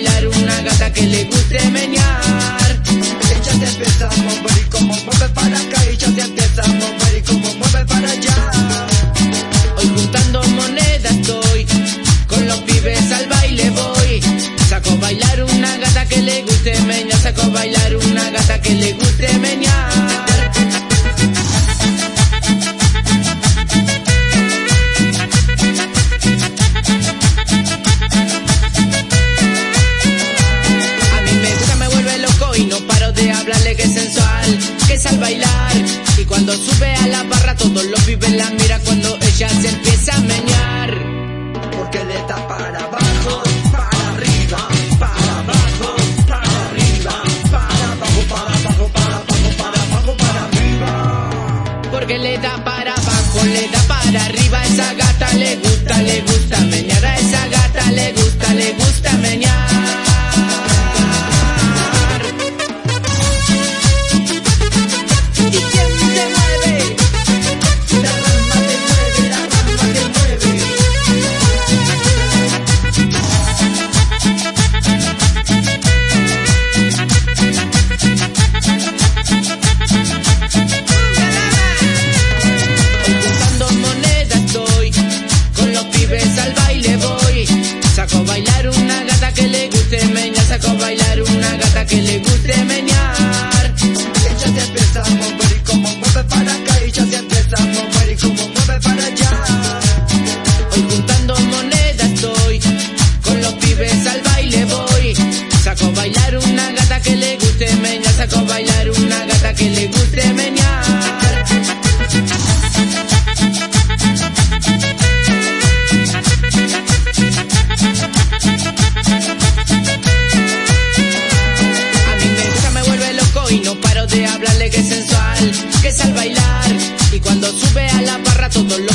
gata que le guste menear. Ella se empieza a y como mueve para acá, ella se empieza a y como mueve para allá. Hoy juntando monedas estoy, con los pibes al baile voy. Saco bailar una gata que le guste menear, saco bailar una gata que le guste es al bailar. Y cuando sube a la barra todos los pibes la mira cuando ella se empieza a menear. Porque le da para abajo, para arriba, para abajo, para arriba, para abajo, para abajo, para abajo, para abajo, para arriba. Porque le da para abajo, le da para arriba, esa gata le gusta, le gusta menear, a esa gata le gusta, le gusta menear. Al bailar. Y cuando sube a la barra todos los